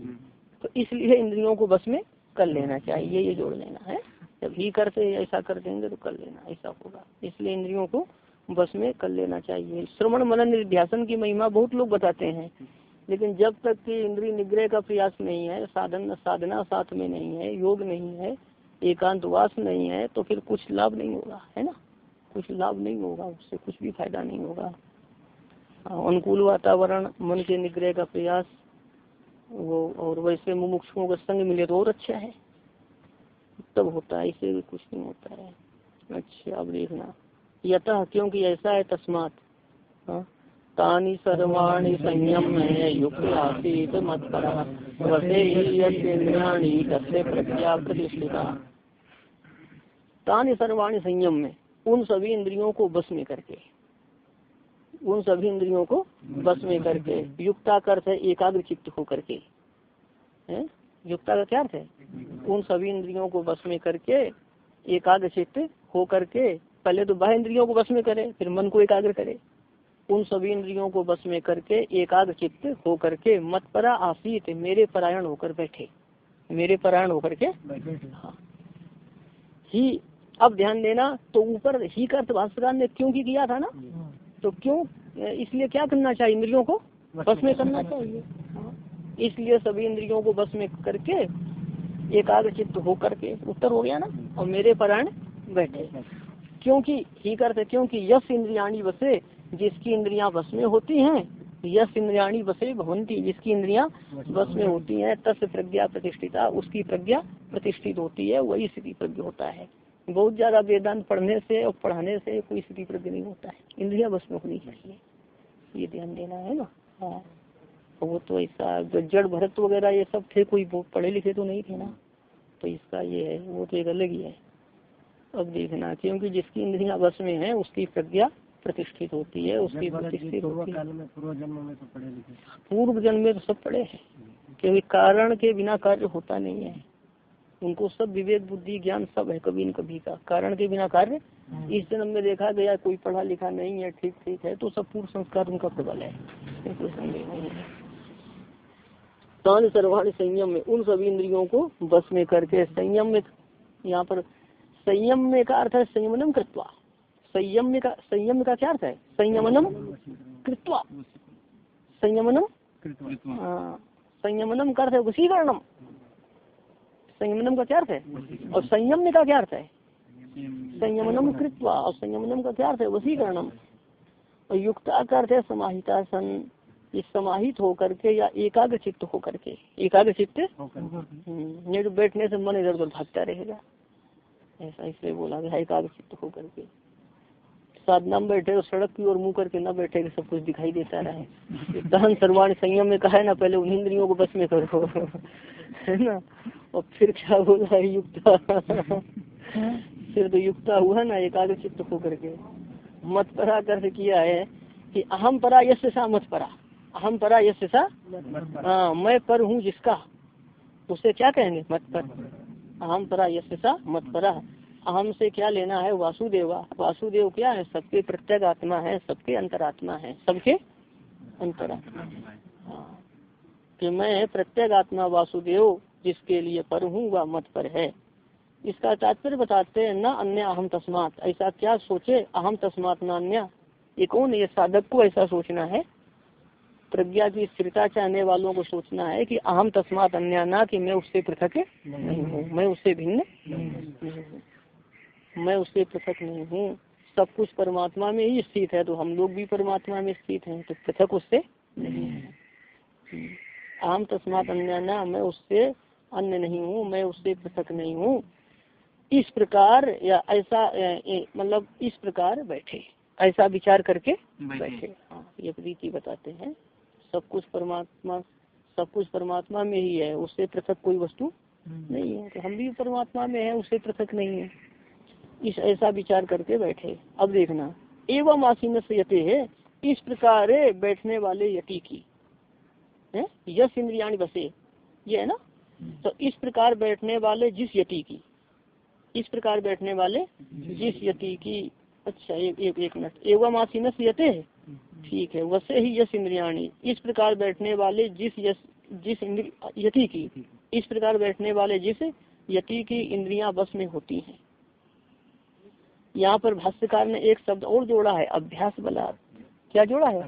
तो इसलिए इंद्रियों को बस में कर लेना चाहिए ये जोड़ लेना है। जब ही करते ऐसा कर देंगे तो कर लेना, ऐसा होगा। इसलिए इंद्रियों को बस में कर लेना चाहिए। श्रवण मनन निर्ध्यासन की महिमा बहुत लोग बताते हैं, लेकिन जब तक कि इंद्रिय निग्रह का प्रयास नहीं है, साधन, साधना साथ में नहीं है, योग नहीं है एकांतवास नहीं है तो फिर कुछ लाभ नहीं होगा, है ना? कुछ लाभ नहीं होगा, उससे कुछ भी फ़ायदा नहीं होगा। अनुकूल वातावरण, मन के निग्रह का प्रयास, वो और वैसे मुमुक्षुओं का संग मिले तो और अच्छा है। तब होता है इसे भी कुछ नहीं होता है। अच्छा अब देखना। यत, क्योंकि ऐसा है तस्मात। तानी सर्वाणी संयम में युक्त आसीत मत प्रतिष्ठिता तानी सर्वाणी संयम में, उन सभी इंद्रियों को बस में करके। उन सभी इंद्रियों को बस में करके। युक्ता है एकाग्र चित्त हो करके है? युक्ता का क्या अर्थ है? उन सभी इंद्रियों को बस में करके एकाग्र चित्त हो करके पहले तो बाह्य इंद्रियों को बस में करे फिर मन को एकाग्र करे। उन सभी इंद्रियों को बस में करके एकाग्र चित्त हो करके मत परा आसीत मेरे परायण होकर बैठे। मेरे परायण होकर के? हाँ। ही अब ध्यान देना तो ऊपर ही का भाष्यकार ने क्यों की किया था ना? तो क्यों इसलिए क्या करना चाहिए इंद्रियों को? बस में करना चाहिए। हाँ। इसलिए सभी इंद्रियों को बस में करके एकाग्र चित्त होकर के उत्तर हो गया ना, और मेरे परायण बैठे क्योंकि ही करते, क्योंकि यश इंद्रियाणी बसे जिसकी इंद्रियाँ बस में होती हैं यश इंद्रियाणी बसे भवंती, जिसकी इंद्रियाँ बस में होती हैं, तस् प्रज्ञा प्रतिष्ठिता, उसकी प्रज्ञा प्रतिष्ठित होती है, वही स्थिति प्रज्ञ होता है। बहुत ज़्यादा वेदांत पढ़ने से और पढ़ाने से कोई स्थिति प्रज्ञ नहीं होता है। इंद्रिया बस में होनी चाहिए। ये ध्यान देना है ना? हाँ। वो तो ऐसा जड़ भरत वगैरह ये सब थे कोई पढ़े लिखे तो नहीं थे ना। तो इसका ये है वो तो एक अलग ही है। अब देखना क्योंकि जिसकी इंद्रिया बस में है उसकी प्रज्ञा प्रतिष्ठित होती है उसकी प्रतिष्ठित होती है। पूर्व जन्म में तो पढ़े लिखे पूर्व जन्म में तो सब पढ़े हैं क्योंकि कारण के बिना कार्य होता नहीं है। उनको सब विवेक बुद्धि ज्ञान सब है कभी न कभी का। कारण के बिना कार्य। इस जन्म में देखा गया कोई पढ़ा लिखा नहीं है ठीक ठीक है तो सब पूर्व संस्कार उनका प्रबल है। कोई संदेह नहीं है। तान सर्वाण संयम में उन सभी इंद्रियों को बस में करके संयम में यहाँ पर संयम में का अर्थ है संयमनम कृत्वा। संयम का संयम का क्या अर्थ है? संयमनम कृत्वा। संयमनम हाँ। संयमनम का अर्थ है वशीकरणम संयमनम का क्या अर्थ है? और संयम का क्या अर्थ है? संयमनम कृत्वा। और संयमनम का क्या अर्थ है? वसीकरणम और युक्ता का अर्थ है समाहिता सन समाहित होकर के या एकाग्र चित्त होकर के एकाग्र चित्त नहीं तो बैठने से मन इधर उधर भागता रहेगा। ऐसा इसलिए बोला गया एकाग्र चित्त होकर के। साधना में बैठे और सड़क की ओर मुँह करके न बैठे सब कुछ दिखाई देता रहे दहन [LAUGHS] सर्वाण संयम में कहा है ना पहले उन इंद्रियों को बस में करो [LAUGHS] है ना? और फिर क्या बोला है युक्ता? [LAUGHS] फिर तो युक्ता हुआ ना एकाग्र चित्त होकर के। मत परा कर किया है कि अहम परा यश सा मत परा अहम परा यश सा हाँ मैं पर हूँ जिसका। उसे क्या कहेंगे? मत पर। अहम परा यश सा मत परा। अहम से क्या लेना है? वासुदेवा। वासुदेव क्या है? सबके प्रत्येक आत्मा है सबके अंतरात्मा है सबके अंतरात्मा हाँ कि मैं प्रत्येक आत्मा वासुदेव जिसके लिए पर हूँ वह मत पर है। इसका तात्पर्य बताते हैं न अन्य अहम तस्मात। ऐसा क्या सोचे? अहम तस्मात न अन्य। ये कौन? ये साधक को ऐसा सोचना है? प्रज्ञा की स्थिरता चाहने वालों को सोचना है कि अहम तस्मात अन्य ना कि मैं उससे पृथक नहीं हूँ मैं उससे भिन्न नहीं हूँ। मैं उससे पृथक नहीं हूँ। सब कुछ परमात्मा में ही स्थित है तो हम लोग भी परमात्मा में स्थित हैं तो पृथक उससे नहीं है। अहम तस्मात अन्य ना मैं उससे अन्य नहीं हूँ मैं उससे पृथक नहीं हूँ। इस प्रकार या ऐसा मतलब इस प्रकार बैठे ऐसा विचार करके बैठे। हाँ ये प्रीति बताते हैं। सब कुछ परमात्मा सब कुछ परमात्मा में ही है उससे पृथक कोई वस्तु नहीं है। तो हम भी परमात्मा में है उससे पृथक नहीं है। इस ऐसा विचार करके बैठे। अब देखना एवं आसीन से यते है इस प्रकार बैठने वाले यति की। है? यश इंद्रियाणी बसे। ये है ना? तो इस प्रकार बैठने वाले जिस यति की। इस प्रकार बैठने वाले जिस यति की। अच्छा एक एक, एक मिनट। एवं आसीन से यते है। ठीक है वैसे ही यश इंद्रियाणी इस प्रकार बैठने वाले जिस यश जिस यति की इस प्रकार बैठने वाले जिस यति की इंद्रियाँ बस में होती हैं। यहाँ पर भाष्यकार ने एक शब्द और जोड़ा है अभ्यास बलात्। क्या जोड़ा है?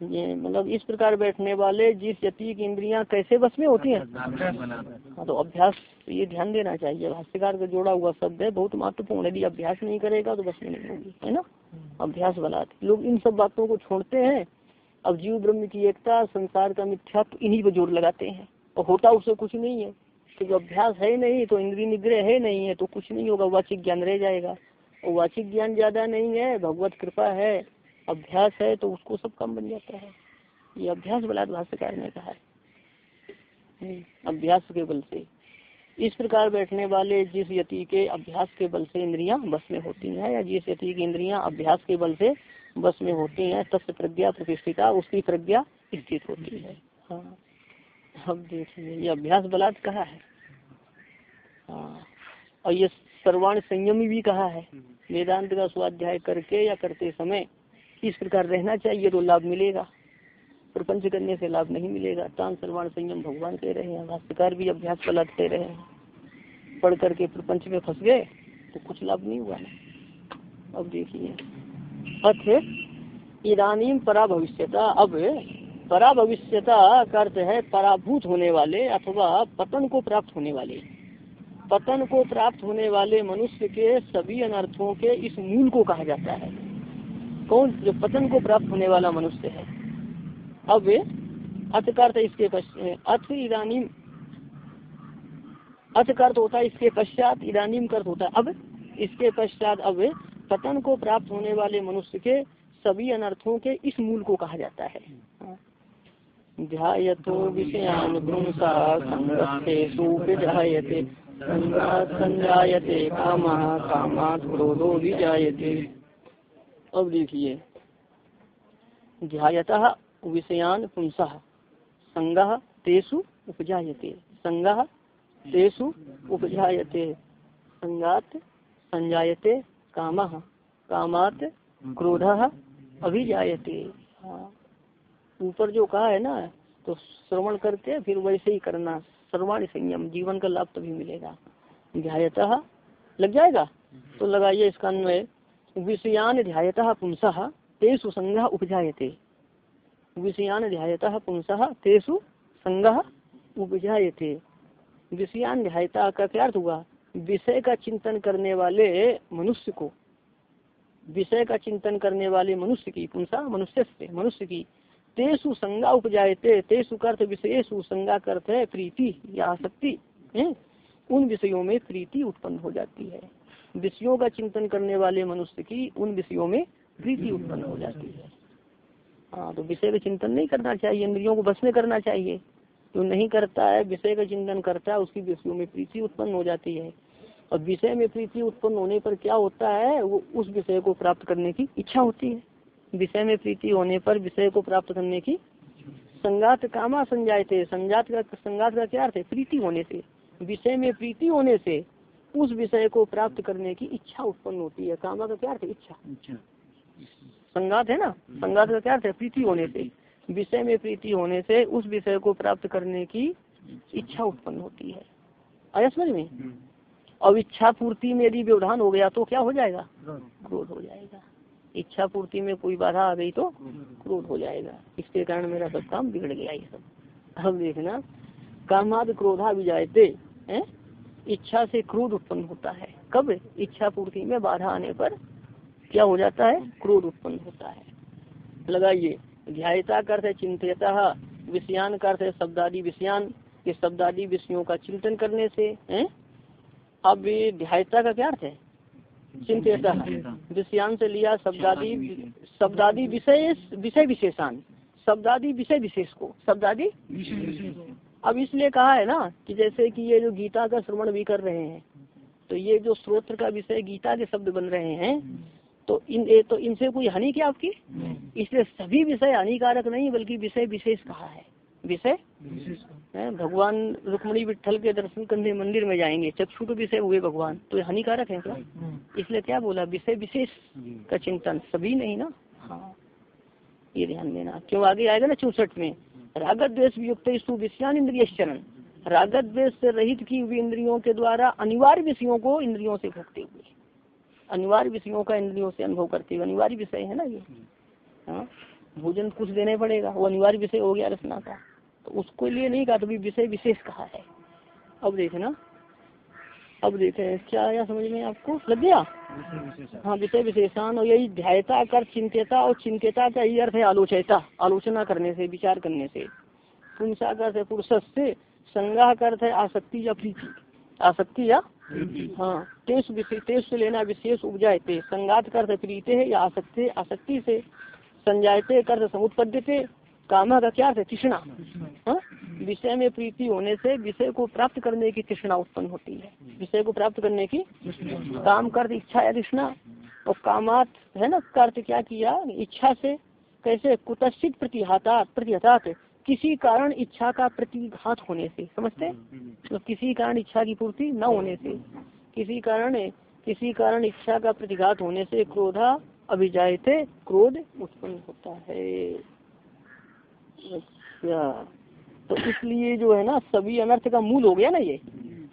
ये मतलब इस प्रकार बैठने वाले जिस यति की इंद्रियाँ कैसे बस में होती हैं? हाँ तो अभ्यास ये ध्यान देना चाहिए। भाष्यकार का जोड़ा हुआ शब्द है बहुत महत्वपूर्ण यदि अभ्यास नहीं करेगा तो बस में नहीं होगी है ना? अभ्यास बलात् लोग इन सब बातों को छोड़ते हैं। अब जीव ब्रह्म की एकता, संसार का मिथ्यात्व इन्हीं पर ज़ोर लगाते हैं। और होता उससे कुछ नहीं है। तो जो अभ्यास है नहीं तो इंद्रिय निग्रह है नहीं है तो कुछ नहीं होगा। वाचिक ज्ञान रह जाएगा। और वाचिक ज्ञान ज़्यादा नहीं है, भगवत कृपा है, अभ्यास है तो उसको सब कम बन जाता है। ये अभ्यास बलात् भाष्यकार ने कहा है। अभ्यास के बल से। इस प्रकार बैठने वाले जिस यति के अभ्यास के बल से इंद्रियाँ बस में होती हैं या जिस यति की इंद्रियाँ अभ्यास के बल से बस में होती हैं तब प्रज्ञा प्रतिष्ठिता उसकी प्रज्ञा स्थित होती है। हाँ। अब देखिए ये अभ्यास बलात् कहा है? हाँ। और ये सर्वाण संयमी भी कहा है? वेदांत का स्वाध्याय करके या करते समय इस प्रकार रहना चाहिए तो लाभ मिलेगा। प्रपंच करने से लाभ नहीं मिलेगा। तान, सर्वाण, संयम भगवान कह रहे हैं, भाष्यकार भी अभ्यास कह रहे हैं। पढ़ करके प्रपंच में फंस गए तो कुछ लाभ नहीं हुआ ना। अब देखिए। अथ परा भविष्यता अब परा भविष्यता का अर्थ है पराभूत होने वाले अथवा पतन को प्राप्त होने वाले। पतन को प्राप्त होने वाले मनुष्य के सभी अनर्थों के इस मूल को कहा जाता है। कौन? जो पतन को प्राप्त होने वाला मनुष्य है। अब अथ का अर्थ इसके अथ इधानी अथ का अर्थ होता है, इसके पश्चात इधानीम का अर्थ होता है। अब इसके पश्चात अब पतन को प्राप्त होने वाले मनुष्य के सभी अनर्थों के इस मूल को कहा जाता है। ध्यायतो ध्यायते। संजायते काम कामात क्रोधो विजायते। अब देखिए। ध्यात विषयान पुंस। संग तेसु उपजायते। संग तेसु उपजायते। संगात संजायते काम। कामात क्रोध अभिजायते। ऊपर जो कहा है ना तो श्रवण करके फिर वैसे ही करना। सर्वाण संयम, जीवन का लाभ तभी मिलेगा। ध्यायतः लग जाएगा? तो लगाइए इसका अन्वय। विषयान ध्यायतः पुंसः तेसु संग उपजायते। विषयान ध्यायतः पुंसः तेसु संग उपजायते। विषयान ध्यायता का क्या अर्थ हुआ विषय का चिंतन करने वाले मनुष्य को विषय का चिंतन करने वाले मनुष्य की पुंसा मनुष्य से मनुष्य की तेसु संगा उपजायते तेसु कर्थ विषयसु संगा करते है प्रीति या आसक्ति है? उन विषयों में प्रीति उत्पन्न हो जाती है। विषयों का चिंतन करने वाले मनुष्य की उन विषयों में प्रीति उत्पन्न हो जाती है। हाँ तो विषय का चिंतन नहीं करना चाहिए, इंद्रियों को बस में करना चाहिए। जो नहीं करता है, विषय का चिंतन करता है, उसकी विषयों में प्रीति उत्पन्न हो जाती है। और विषय में प्रीति उत्पन्न होने पर क्या होता है, वो उस विषय को प्राप्त करने की इच्छा होती है। विषय में प्रीति होने पर विषय को प्राप्त करने की संगात कामा संजायते। संजात का, संगात का क्या अर्थ है? प्रीति होने से। विषय में प्रीति होने से उस विषय को प्राप्त करने की इच्छा उत्पन्न होती है। कामा का क्या अर्थ इच्छा। संगात है ना? संगात का क्या अर्थ है? प्रीति होने से। विषय में प्रीति होने से उस विषय को प्राप्त करने की इच्छा उत्पन्न होती है। आया समझ में? अब इच्छा पूर्ति में यदि व्यवधान हो गया तो क्या हो जाएगा? क्रोध। हो जाएगा। इच्छा पूर्ति में कोई बाधा आ गई तो क्रोध हो जाएगा। इसके कारण मेरा सब काम बिगड़ गया ये सब। अब देखना कामाद क्रोधा भी हैं? इच्छा से क्रोध उत्पन्न होता है। कब? इच्छा पूर्ति में बाधा आने पर क्या हो जाता है? क्रोध उत्पन्न होता है। लगाइए। ध्यायता कर है चिंतता विषयान कर है शब्दादि विषयान। ये शब्दादि विषयों का चिंतन करने से है? अब ये ध्यायता का क्या अर्थ है? चिंतता। विषयान से लिया शब्दादि शब्दादि विषय। विषय विशेषान। शब्दादि विषय विशेष को। शब्दादि? अब इसलिए कहा है ना कि जैसे कि ये जो गीता का श्रवण भी कर रहे हैं तो ये जो स्रोत्र का विषय गीता के शब्द बन रहे हैं तो इन ए, तो इनसे कोई हानि क्या आपकी? इसलिए सभी विषय हानिकारक नहीं बल्कि विषय विशेष कहा है। विषय? भगवान रुक्मणी विठल के दर्शन करने मंदिर में जाएँगे चक्षु के विषय हुए भगवान तो हानिकारक है क्या? इसलिए क्या बोला? विषय विशेष का चिंतन सभी नहीं ना? हाँ। ये ध्यान देना। क्यों आगे आएगा ना चौसठ में? रागत द्वेष युक्त विषयान इंद्रिय चरण। रागत द्वेष से रहित की हुई इंद्रियों के द्वारा अनिवार्य विषयों को इंद्रियों से भोगते हुए। अनिवार्य विषयों का इंद्रियों से अनुभव करते हुए अनिवार्य विषय है ना ये? हाँ? भोजन कुछ देने पड़ेगा। वो अनिवार्य विषय हो गया रचना का तो उसको लिए नहीं कहा विषय विशेष कहा है। अब देखना अब देखे, क्या आया समझ में आपको? लग गया? हाँ विषय विशेषण और यही ध्यायता कर चिंतता और चिंतता का यही अर्थ है आलोचयता। आलोचना करने से, विचार करने से। पुंसा का है पुरुष से, संग्रह का है, आसक्ति या प्रीति। आसक्ति या हाँ। तेज विशेष तेज से लेना विशेष उपजाते संगात कर प्रीते है या आसक्ति आसक्ति से संजायते कर समुत्पद्यते कामा का क्या है तृष्णा। हाँ? विषय में प्रीति होने से विषय को प्राप्त करने की तृष्णा उत्पन्न होती है। विषय को प्राप्त करने की काम कर इच्छा या तृष्णा। और कामात, है ना कर्त क्या किया? इच्छा से कैसे? कुतश्चित प्रतिहाता प्रतिहतात किसी कारण इच्छा का प्रतिघात होने से समझते तो किसी कारण इच्छा की पूर्ति न होने से किसी कारण किसी कारण इच्छा का प्रतिघात होने से क्रोधा अभिजायते क्रोध उत्पन्न होता है। अच्छा तो इसलिए जो है ना सभी अनर्थ का मूल हो गया ना ये?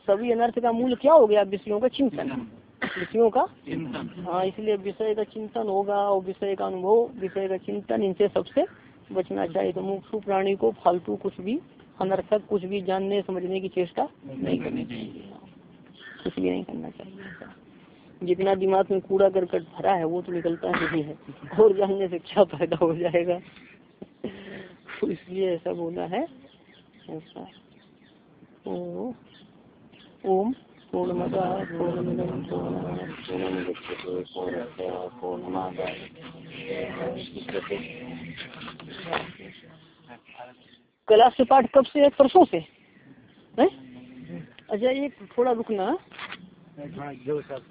सभी अनर्थ का मूल क्या हो गया? विषयों का चिंतन। विषयों का? हाँ इसलिए विषय का चिंतन होगा और विषय का अनुभव विषय का चिंतन इनसे सबसे बचना चाहिए। तो मुक्षु प्राणी को फालतू कुछ भी, अनर्थक कुछ भी जानने, समझने की चेष्टा नहीं करनी चाहिए। कुछ भी नहीं करना चाहिए। जितना दिमाग में कूड़ा करकट भरा है, वो तो निकलता नहीं है। और जानने से क्या फ़ायदा हो जाएगा? तो इसलिए ऐसा बोला है। ऐसा। ओम। क्लास से पाठ कब से है? परसों से। है? अच्छा ये थोड़ा रुकना जो सब।